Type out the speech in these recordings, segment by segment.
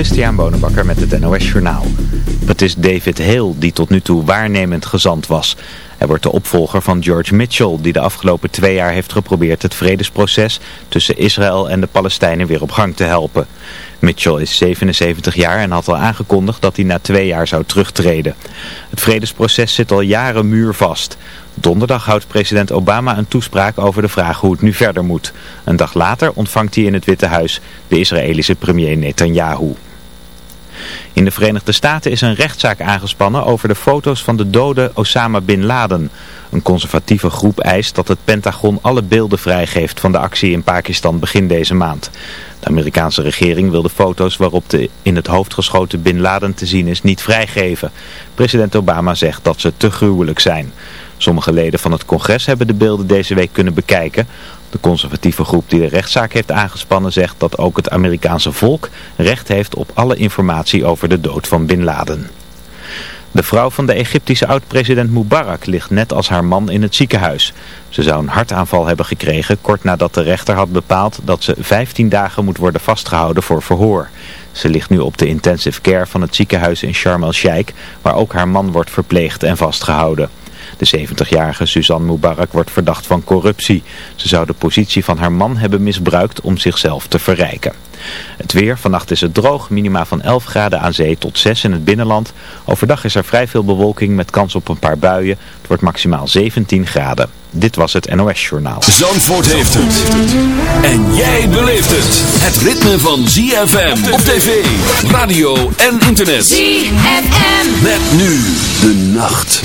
Christian Bonenbakker met het NOS Journaal. Het is David Hale die tot nu toe waarnemend gezant was. Hij wordt de opvolger van George Mitchell die de afgelopen twee jaar heeft geprobeerd het vredesproces tussen Israël en de Palestijnen weer op gang te helpen. Mitchell is 77 jaar en had al aangekondigd dat hij na twee jaar zou terugtreden. Het vredesproces zit al jaren muurvast. Donderdag houdt president Obama een toespraak over de vraag hoe het nu verder moet. Een dag later ontvangt hij in het Witte Huis de Israëlische premier Netanyahu. In de Verenigde Staten is een rechtszaak aangespannen over de foto's van de dode Osama Bin Laden. Een conservatieve groep eist dat het Pentagon alle beelden vrijgeeft van de actie in Pakistan begin deze maand. De Amerikaanse regering wil de foto's waarop de in het hoofd geschoten Bin Laden te zien is niet vrijgeven. President Obama zegt dat ze te gruwelijk zijn. Sommige leden van het congres hebben de beelden deze week kunnen bekijken. De conservatieve groep die de rechtszaak heeft aangespannen zegt dat ook het Amerikaanse volk recht heeft op alle informatie over de dood van Bin Laden. De vrouw van de Egyptische oud-president Mubarak ligt net als haar man in het ziekenhuis. Ze zou een hartaanval hebben gekregen kort nadat de rechter had bepaald dat ze 15 dagen moet worden vastgehouden voor verhoor. Ze ligt nu op de intensive care van het ziekenhuis in Sharm el-Sheikh, waar ook haar man wordt verpleegd en vastgehouden. De 70-jarige Suzanne Mubarak wordt verdacht van corruptie. Ze zou de positie van haar man hebben misbruikt om zichzelf te verrijken. Het weer, vannacht is het droog, minima van 11 graden aan zee tot 6 in het binnenland. Overdag is er vrij veel bewolking met kans op een paar buien. Het wordt maximaal 17 graden. Dit was het NOS Journaal. Zandvoort heeft het. En jij beleeft het. Het ritme van ZFM op tv, radio en internet. ZFM. Met nu de nacht.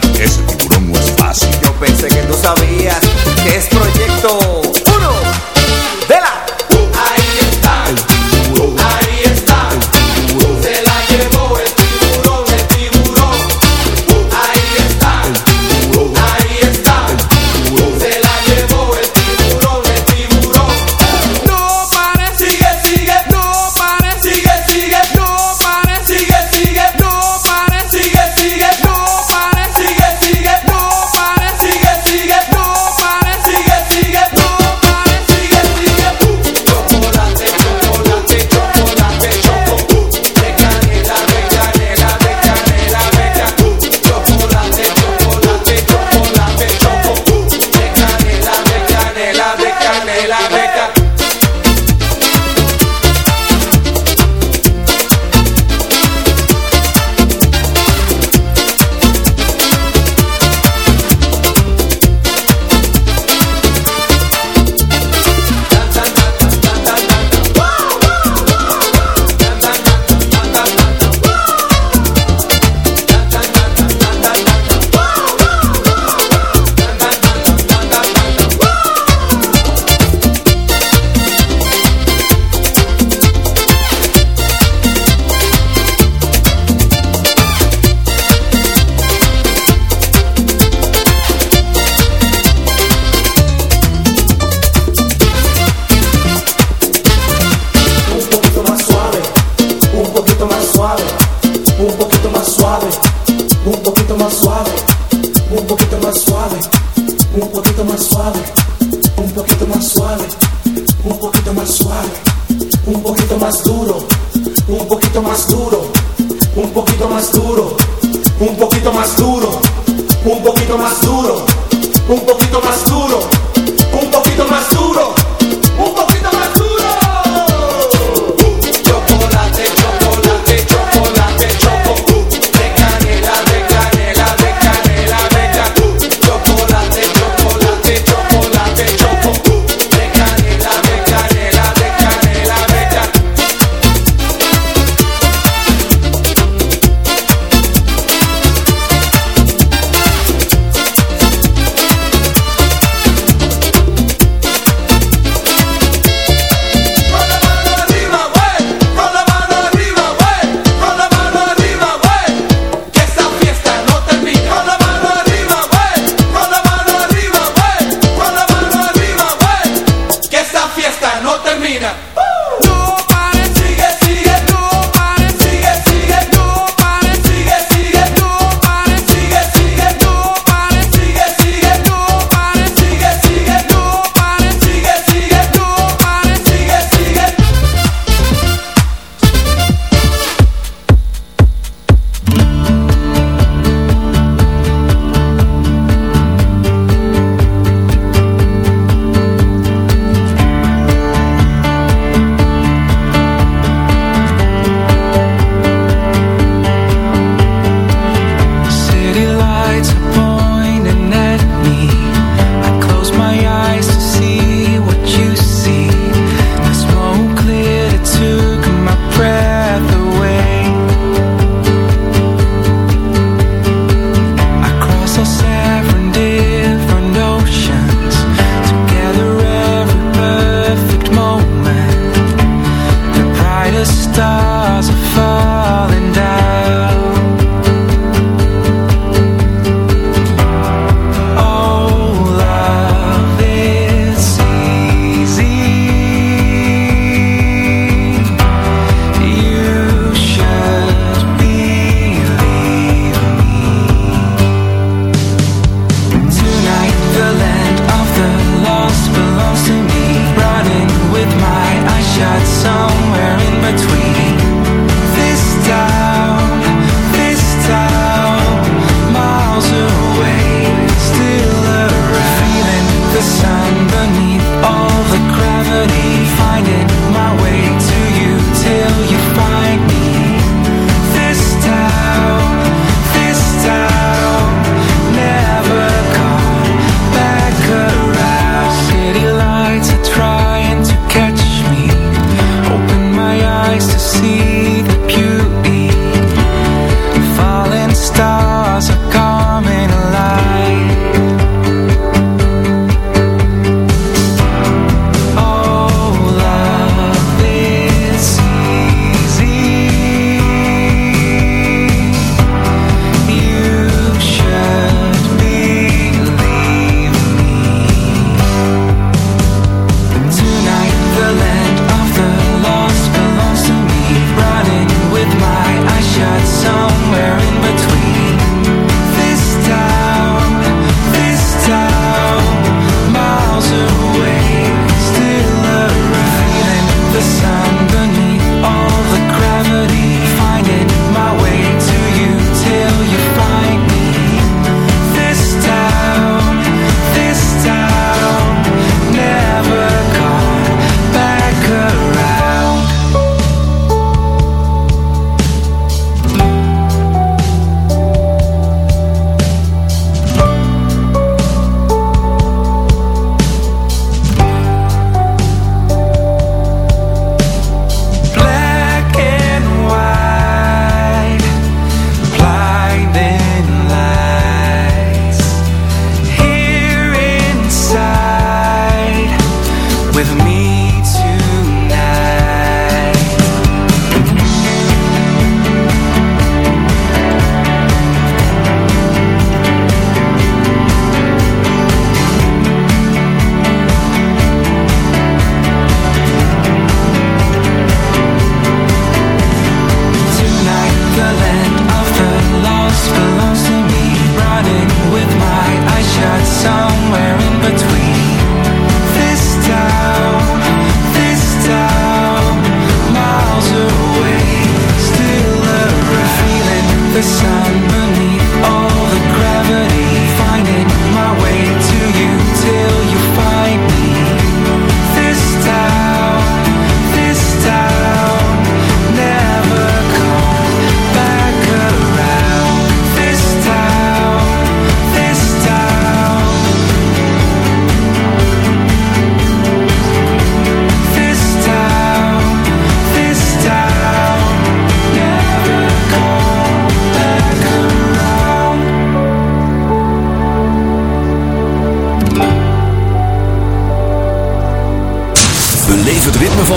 Sigue, no suave, un poquito más duro, un poquito más duro, un poquito más duro, un poquito más duro, un poquito más duro, un poquito más duro, un poquito más duro.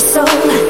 soul.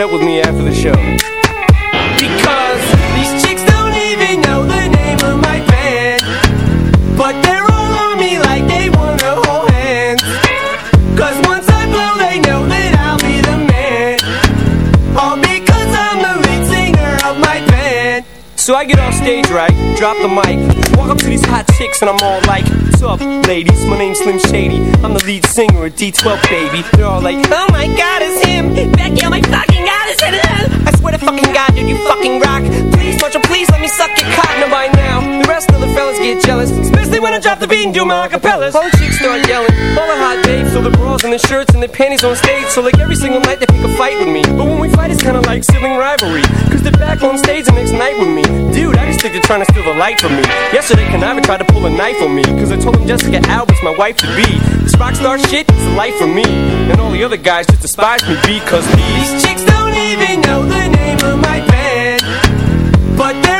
they need to take it up with me after the show. Because these chicks don't even know the name of my band. But they're all on me like they wanna hold hands. Cause once I blow, they know that I'll be the man. All because I'm the lead singer of my band. So I get off stage right, drop the mic, walk up to these hot chicks and I'm all like, What's up, ladies? My name's Slim Shady. I'm the lead singer of D12, baby. They're all like, Oh my god, it's him! Becky, oh my fucking god, it's him! I swear to fucking god, dude, you fucking rock. Please, Marshall, please let me suck your cock. Now by now, fellas get jealous, especially when I drop the beat and do my acapellas. All the chicks start yelling, all the hot babes, so the bras and the shirts and the panties on stage. So like every single night they pick a fight with me. But when we fight, it's kinda like sibling rivalry. Cause they're back on stage the next night with me. Dude, I just think they're trying to steal the light from me. Yesterday, Canava tried to pull a knife on me. Cause I told him Jessica Albert's my wife to be. This rock star shit is a life for me. And all the other guys just despise me because these chicks don't even know the name of my band. But they're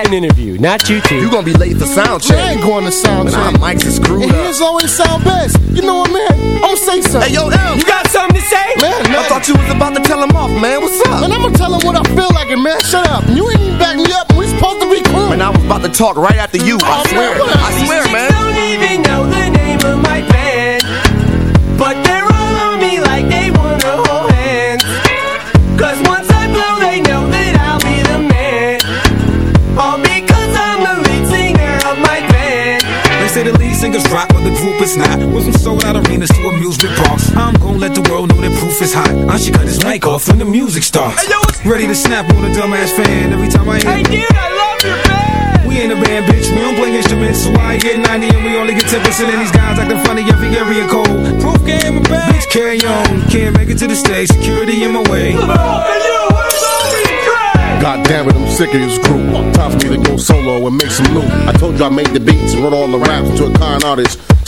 an interview, not you two. You gonna be late for sound I check. ain't going to sound When our mics is screwed And up. his always sound best. You know what, man? I'm gonna say something. Hey, yo, M. You got something to say? man, man. I thought you was about to tell him off, man. What's up? Man, I'm gonna tell him what I feel like, and man, shut up. You ain't even back me up. and We supposed to be cool. Man, I was about to talk right after you. I Oh, swear. man. I swear, man. don't even know the name of my but the group is not. With some sold out arenas to amusement parks. I'm gonna let the world know that proof is hot. I should cut this mic off when the music starts. Hey, yo, Ready to snap on a dumbass fan every time I hear Hey dude, I love your band. We ain't a band, bitch. We don't play instruments, so I get 90 and we only get 10%. And these guys acting funny every area code. Proof game and bad. Bitch, carry on. Can't make it to the stage. Security in my way. Hey yo, where's all these tracks? God damn it, I'm sick of this group. Time for me to go solo and make some loot. I told you I made the beats and wrote all the raps to a con artist.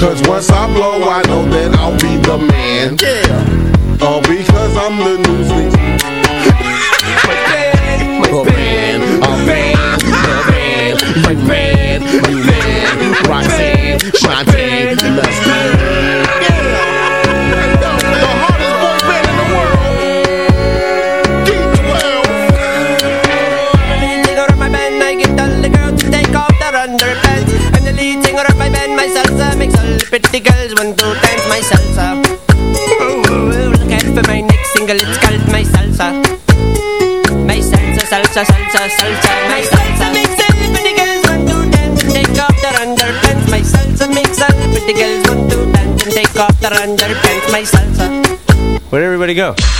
Cause once I blow, I know that I'll be the man. Yeah. Go?